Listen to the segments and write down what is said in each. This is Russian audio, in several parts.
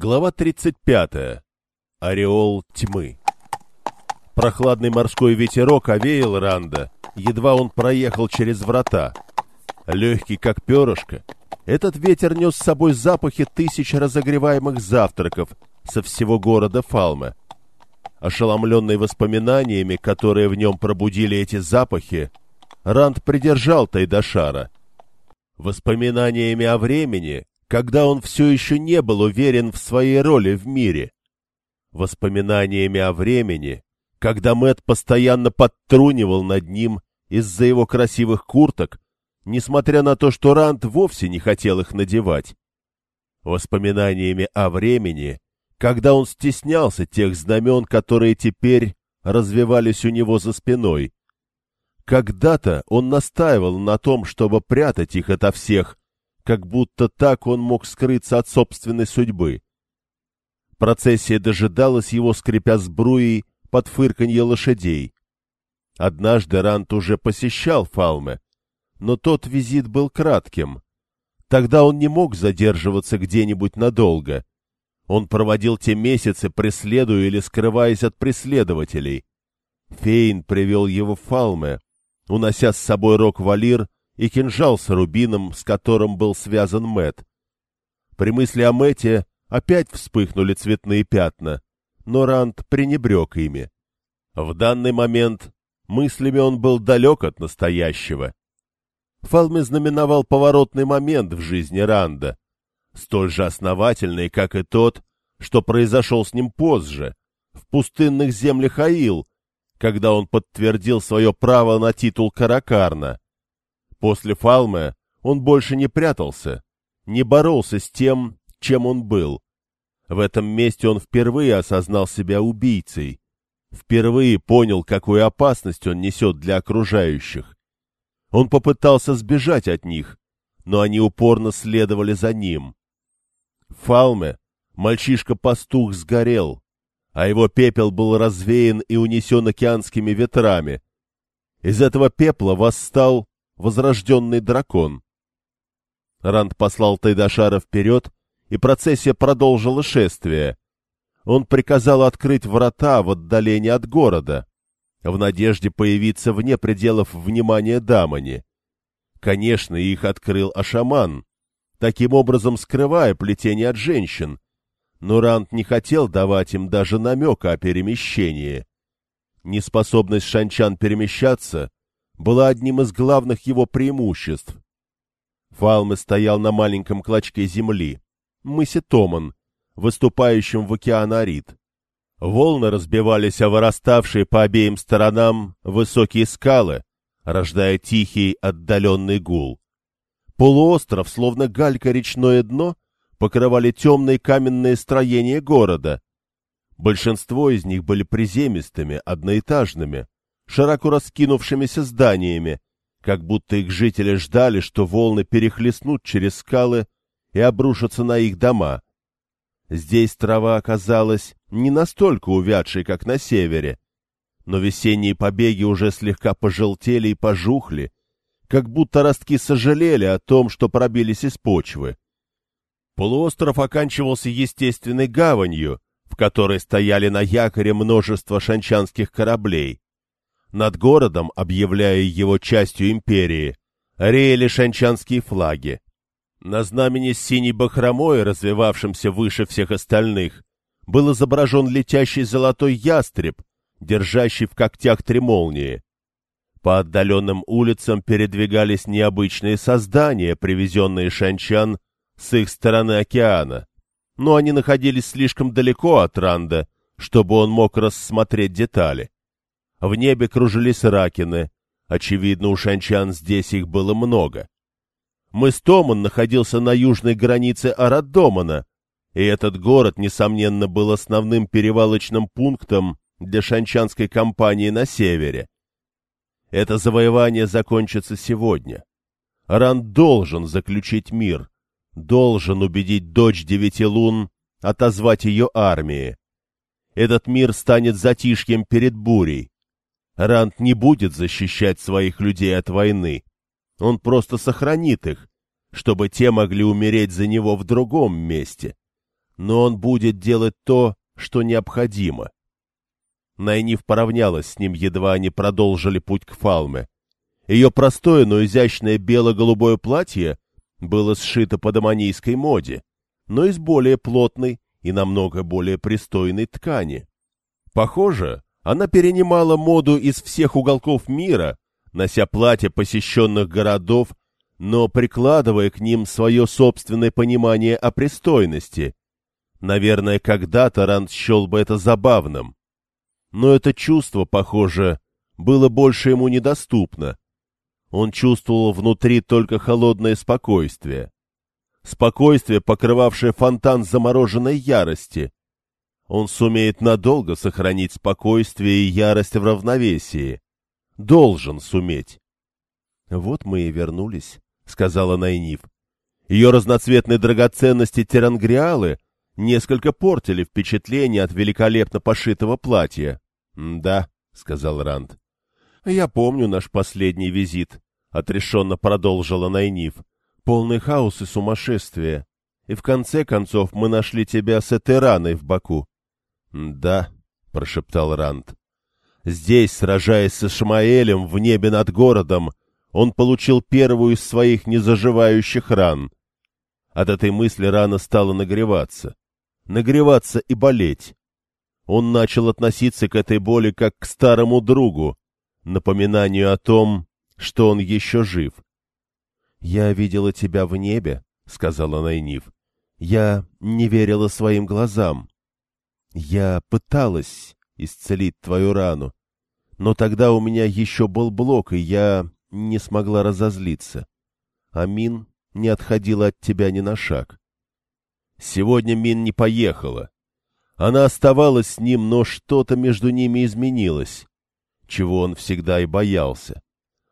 Глава 35. Ореол тьмы. Прохладный морской ветерок овеял Ранда, едва он проехал через врата. Легкий, как перышко, этот ветер нес с собой запахи тысяч разогреваемых завтраков со всего города Фалме. Ошеломленный воспоминаниями, которые в нем пробудили эти запахи, Ранд придержал Тайдашара. Воспоминаниями о времени, когда он все еще не был уверен в своей роли в мире. Воспоминаниями о времени, когда Мэт постоянно подтрунивал над ним из-за его красивых курток, несмотря на то, что Ранд вовсе не хотел их надевать. Воспоминаниями о времени, когда он стеснялся тех знамен, которые теперь развивались у него за спиной. Когда-то он настаивал на том, чтобы прятать их ото всех, как будто так он мог скрыться от собственной судьбы. Процессия дожидалась его, скрипя сбруей под фырканье лошадей. Однажды Рант уже посещал Фалме, но тот визит был кратким. Тогда он не мог задерживаться где-нибудь надолго. Он проводил те месяцы, преследуя или скрываясь от преследователей. Фейн привел его в Фалме, унося с собой Рок-Валир и кинжал с рубином, с которым был связан Мэт. При мысли о Мэте опять вспыхнули цветные пятна, но Ранд пренебрег ими. В данный момент мыслями он был далек от настоящего. Фалме знаменовал поворотный момент в жизни Ранда, столь же основательный, как и тот, что произошел с ним позже, в пустынных землях Аил, когда он подтвердил свое право на титул Каракарна. После Фалме он больше не прятался, не боролся с тем, чем он был. В этом месте он впервые осознал себя убийцей, впервые понял, какую опасность он несет для окружающих. Он попытался сбежать от них, но они упорно следовали за ним. В Фалме мальчишка-пастух сгорел, а его пепел был развеян и унесен океанскими ветрами. Из этого пепла восстал возрожденный дракон. Ранд послал Тайдашара вперед, и процессия продолжила шествие. Он приказал открыть врата в отдалении от города, в надежде появиться вне пределов внимания Дамани. Конечно, их открыл Ашаман, таким образом скрывая плетение от женщин, но Ранд не хотел давать им даже намека о перемещении. Неспособность шанчан перемещаться была одним из главных его преимуществ. Фалме стоял на маленьком клочке земли, мысе Томан, выступающем в океан Арит. Волны разбивались о выраставшие по обеим сторонам высокие скалы, рождая тихий отдаленный гул. Полуостров, словно галька речное дно, покрывали темные каменные строения города. Большинство из них были приземистыми, одноэтажными, широко раскинувшимися зданиями, как будто их жители ждали, что волны перехлестнут через скалы и обрушатся на их дома. Здесь трава оказалась не настолько увядшей, как на севере, но весенние побеги уже слегка пожелтели и пожухли, как будто ростки сожалели о том, что пробились из почвы. Полуостров оканчивался естественной гаванью, в которой стояли на якоре множество шанчанских кораблей. Над городом, объявляя его частью империи, реяли шанчанские флаги. На знамени с синей бахромой, развивавшемся выше всех остальных, был изображен летящий золотой ястреб, держащий в когтях три молнии. По отдаленным улицам передвигались необычные создания, привезенные шанчан с их стороны океана, но они находились слишком далеко от Ранда, чтобы он мог рассмотреть детали. В небе кружились ракины. Очевидно, у шанчан здесь их было много. Мыс Томан находился на южной границе Арадомана, и этот город, несомненно, был основным перевалочным пунктом для шанчанской компании на севере. Это завоевание закончится сегодня. Ран должен заключить мир, должен убедить дочь девяти лун отозвать ее армии. Этот мир станет затишьем перед бурей. Ранд не будет защищать своих людей от войны. Он просто сохранит их, чтобы те могли умереть за него в другом месте. но он будет делать то, что необходимо. Найниф поравнялась с ним, едва они продолжили путь к Фалме. Ее простое, но изящное бело-голубое платье было сшито по доманийской моде, но из более плотной и намного более пристойной ткани. Похоже, она перенимала моду из всех уголков мира, нося платья посещенных городов, но прикладывая к ним свое собственное понимание о пристойности. Наверное, когда-то Ранд счел бы это забавным. Но это чувство, похоже, было больше ему недоступно. Он чувствовал внутри только холодное спокойствие. Спокойствие, покрывавшее фонтан замороженной ярости. Он сумеет надолго сохранить спокойствие и ярость в равновесии. Должен суметь. — Вот мы и вернулись, — сказала Найниф. Ее разноцветные драгоценности терангриалы несколько портили впечатление от великолепно пошитого платья. — Да, — сказал Ранд. — Я помню наш последний визит, — отрешенно продолжила Найниф. — Полный хаос и сумасшествие. И в конце концов мы нашли тебя с этой раной в боку. — Да, — прошептал Ранд. Здесь, сражаясь с Ишмаэлем в небе над городом, он получил первую из своих незаживающих ран. От этой мысли рана стала нагреваться нагреваться и болеть. Он начал относиться к этой боли как к старому другу, напоминанию о том, что он еще жив. — Я видела тебя в небе, — сказала Найниф. — Я не верила своим глазам. Я пыталась исцелить твою рану, но тогда у меня еще был блок, и я не смогла разозлиться. Амин не отходила от тебя ни на шаг. Сегодня Мин не поехала. Она оставалась с ним, но что-то между ними изменилось, чего он всегда и боялся.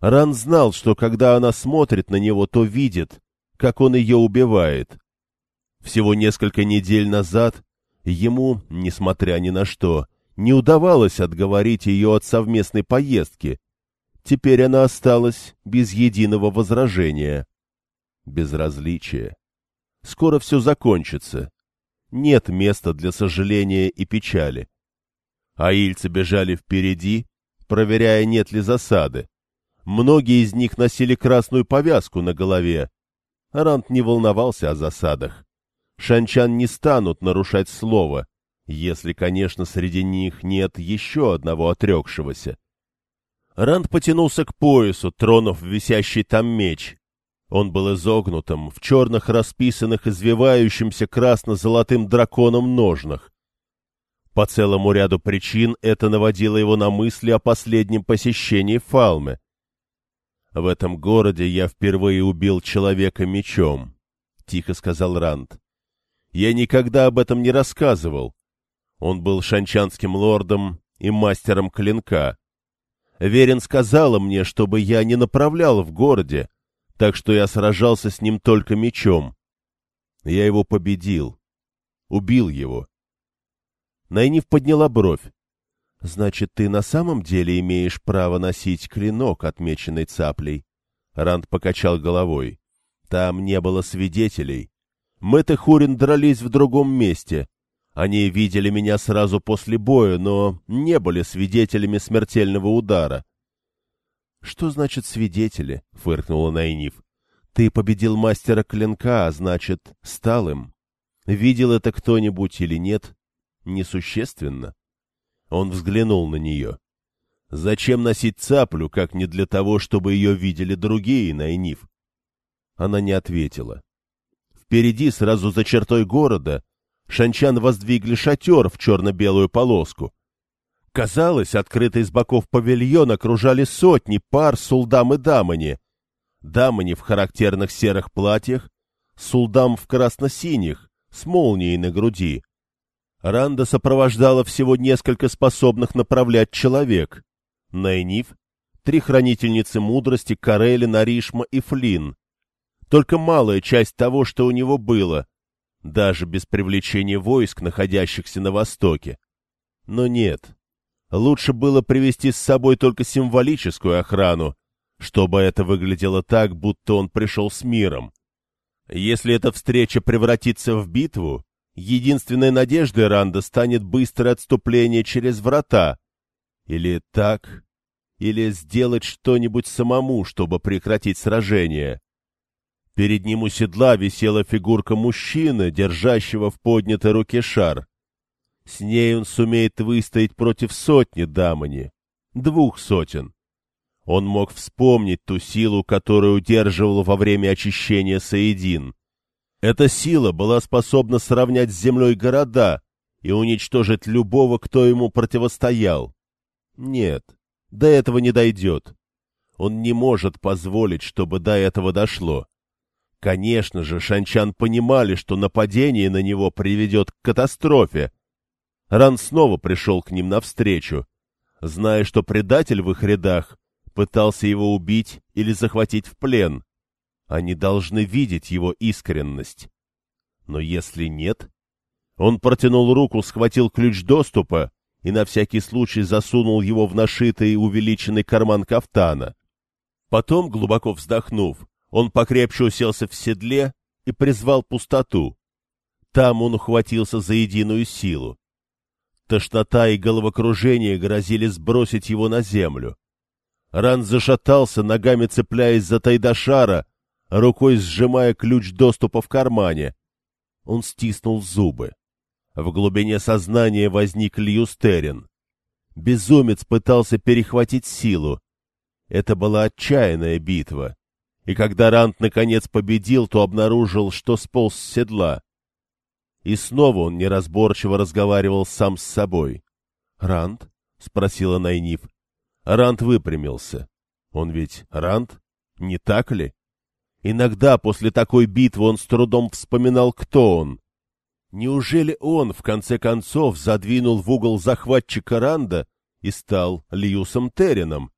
Ран знал, что когда она смотрит на него, то видит, как он ее убивает. Всего несколько недель назад ему, несмотря ни на что, не удавалось отговорить ее от совместной поездки. Теперь она осталась без единого возражения. Безразличие. Скоро все закончится. Нет места для сожаления и печали. Аильцы бежали впереди, проверяя, нет ли засады. Многие из них носили красную повязку на голове. Арант не волновался о засадах. Шанчан не станут нарушать слово, если, конечно, среди них нет еще одного отрекшегося. Ранд потянулся к поясу, тронув висящий там меч, он был изогнутым, в черных расписанных извивающимся красно-золотым драконом ножнах. По целому ряду причин это наводило его на мысли о последнем посещении Фалмы. «В этом городе я впервые убил человека мечом», — тихо сказал Ранд. «Я никогда об этом не рассказывал. Он был шанчанским лордом и мастером клинка. Верен сказала мне, чтобы я не направлял в городе, так что я сражался с ним только мечом. Я его победил. Убил его. Найниф подняла бровь. — Значит, ты на самом деле имеешь право носить клинок, отмеченный цаплей? Ранд покачал головой. — Там не было свидетелей. Мэтт и Хурин дрались в другом месте. Они видели меня сразу после боя, но не были свидетелями смертельного удара. — Что значит свидетели? — фыркнула Найниф. — Ты победил мастера клинка, а значит, стал им. Видел это кто-нибудь или нет? Несущественно. Он взглянул на нее. Зачем носить цаплю, как не для того, чтобы ее видели другие, Найниф? Она не ответила. Впереди, сразу за чертой города, шанчан воздвигли шатер в черно-белую полоску. Казалось, открытые с боков павильон окружали сотни пар сулдам и дамани. Дамани в характерных серых платьях, сулдам в красно-синих, с молнией на груди. Ранда сопровождала всего несколько способных направлять человек. Найниф, три хранительницы мудрости Карели, Наришма и Флин. Только малая часть того, что у него было, даже без привлечения войск, находящихся на востоке. Но нет, Лучше было привести с собой только символическую охрану, чтобы это выглядело так, будто он пришел с миром. Если эта встреча превратится в битву, единственной надеждой Ранда станет быстрое отступление через врата. Или так, или сделать что-нибудь самому, чтобы прекратить сражение. Перед ним у седла висела фигурка мужчины, держащего в поднятой руке шар. С ней он сумеет выстоять против сотни дамани, двух сотен. Он мог вспомнить ту силу, которую удерживал во время очищения Саидин. Эта сила была способна сравнять с землей города и уничтожить любого, кто ему противостоял. Нет, до этого не дойдет. Он не может позволить, чтобы до этого дошло. Конечно же, шанчан понимали, что нападение на него приведет к катастрофе. Ран снова пришел к ним навстречу, зная, что предатель в их рядах пытался его убить или захватить в плен. Они должны видеть его искренность. Но если нет... Он протянул руку, схватил ключ доступа и на всякий случай засунул его в нашитый увеличенный карман кафтана. Потом, глубоко вздохнув, он покрепче уселся в седле и призвал пустоту. Там он ухватился за единую силу. Тошнота и головокружение грозили сбросить его на землю. Ран зашатался, ногами цепляясь за Тайдашара, рукой сжимая ключ доступа в кармане. Он стиснул зубы. В глубине сознания возник Льюстерин. Безумец пытался перехватить силу. Это была отчаянная битва. И когда Рант наконец победил, то обнаружил, что сполз с седла. И снова он неразборчиво разговаривал сам с собой. «Рант?» — спросила Найниф. Рант выпрямился. Он ведь Рант, не так ли? Иногда после такой битвы он с трудом вспоминал, кто он. Неужели он, в конце концов, задвинул в угол захватчика Ранда и стал Льюсом Террином?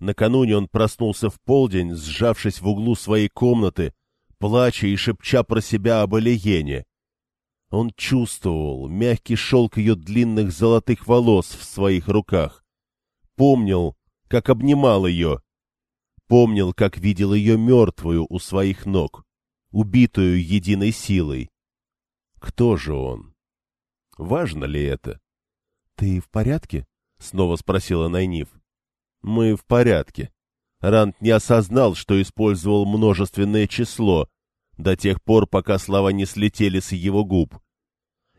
Накануне он проснулся в полдень, сжавшись в углу своей комнаты, плача и шепча про себя об Алиене. Он чувствовал мягкий шелк ее длинных золотых волос в своих руках. Помнил, как обнимал ее. Помнил, как видел ее мертвую у своих ног, убитую единой силой. Кто же он? Важно ли это? — Ты в порядке? — снова спросила Найниф. — Мы в порядке. Рант не осознал, что использовал множественное число, до тех пор, пока слова не слетели с его губ.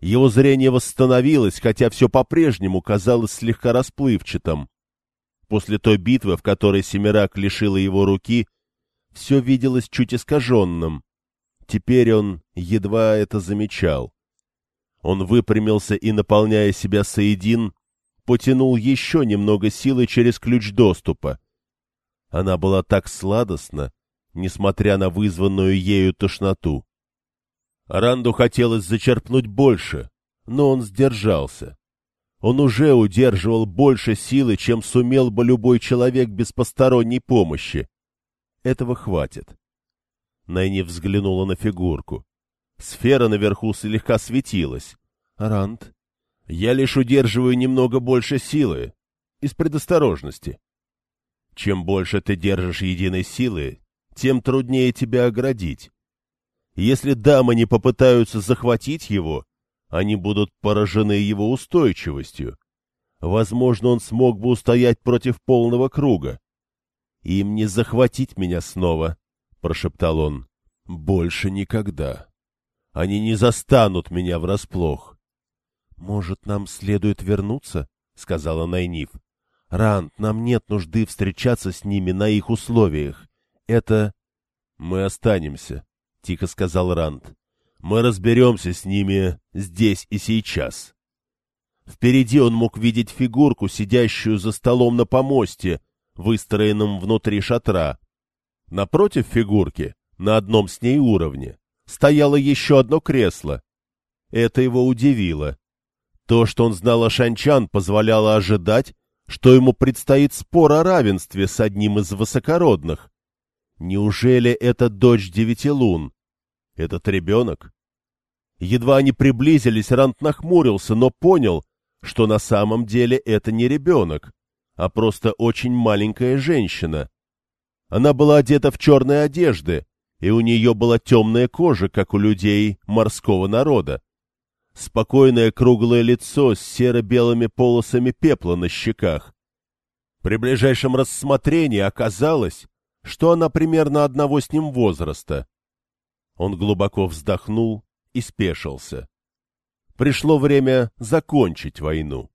Его зрение восстановилось, хотя все по-прежнему казалось слегка расплывчатым. После той битвы, в которой Семирак лишила его руки, все виделось чуть искаженным. Теперь он едва это замечал. Он выпрямился и, наполняя себя соедин, потянул еще немного силы через ключ доступа. Она была так сладостна, несмотря на вызванную ею тошноту. Ранду хотелось зачерпнуть больше, но он сдержался. Он уже удерживал больше силы, чем сумел бы любой человек без посторонней помощи. Этого хватит. Найни взглянула на фигурку. Сфера наверху слегка светилась. Ранд, я лишь удерживаю немного больше силы. Из предосторожности. Чем больше ты держишь единой силы, тем труднее тебя оградить. Если дамы не попытаются захватить его, они будут поражены его устойчивостью. Возможно, он смог бы устоять против полного круга. Им не захватить меня снова, — прошептал он. — Больше никогда. Они не застанут меня врасплох. — Может, нам следует вернуться? — сказала Найниф. — Ранд, нам нет нужды встречаться с ними на их условиях. Это... — Мы останемся, — тихо сказал Ранд. — Мы разберемся с ними здесь и сейчас. Впереди он мог видеть фигурку, сидящую за столом на помосте, выстроенном внутри шатра. Напротив фигурки, на одном с ней уровне, стояло еще одно кресло. Это его удивило. То, что он знал о Шанчан, позволяло ожидать, что ему предстоит спор о равенстве с одним из высокородных. Неужели это дочь девяти лун? Этот ребенок? Едва они приблизились, Рант нахмурился, но понял, что на самом деле это не ребенок, а просто очень маленькая женщина. Она была одета в черные одежды, и у нее была темная кожа, как у людей морского народа. Спокойное круглое лицо с серо-белыми полосами пепла на щеках. При ближайшем рассмотрении оказалось, что она примерно одного с ним возраста. Он глубоко вздохнул и спешился. Пришло время закончить войну.